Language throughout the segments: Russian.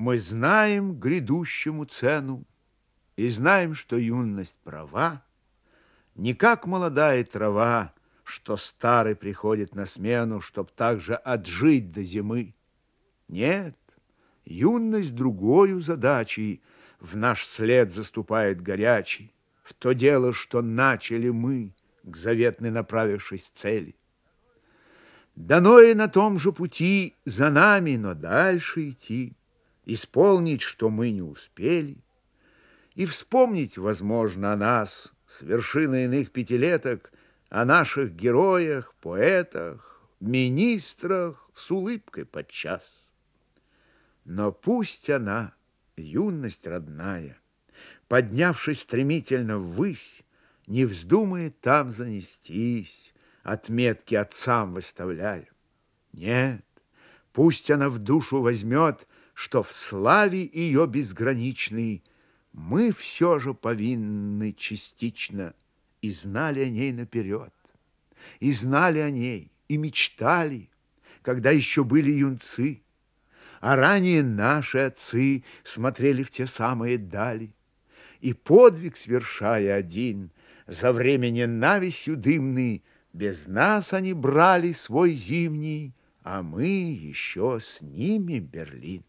Мы знаем грядущему цену И знаем, что юность права, Не как молодая трава, Что старый приходит на смену, Чтоб также отжить до зимы. Нет, юность другою задачей В наш след заступает горячий, В то дело, что начали мы, К заветной направившись цели. Дано и на том же пути За нами, но дальше идти исполнить, что мы не успели, и вспомнить, возможно, о нас с вершины иных пятилеток, о наших героях, поэтах, министрах с улыбкой подчас. Но пусть она, юность родная, поднявшись стремительно ввысь, не вздумает там занестись, отметки отцам выставляя. Нет, пусть она в душу возьмет что в славе ее безграничной мы все же повинны частично и знали о ней наперед, и знали о ней, и мечтали, когда еще были юнцы, а ранее наши отцы смотрели в те самые дали, и подвиг свершая один, за время ненавистью дымный, без нас они брали свой зимний, а мы еще с ними Берлин.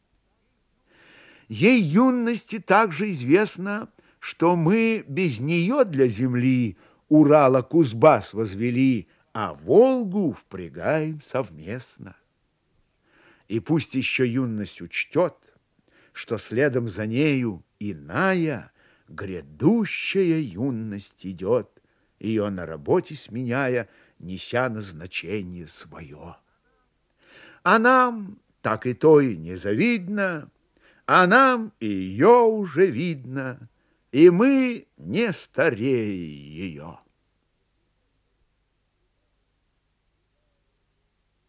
Ей юности также известно, что мы без нее для земли Урала Кузбасс возвели, а Волгу впрягаем совместно. И пусть еще юность учтет, что следом за нею иная, грядущая юность идет, ее на работе сменяя, неся назначение свое. А нам, так и той незавидно, а нам ее уже видно, и мы не старее ее.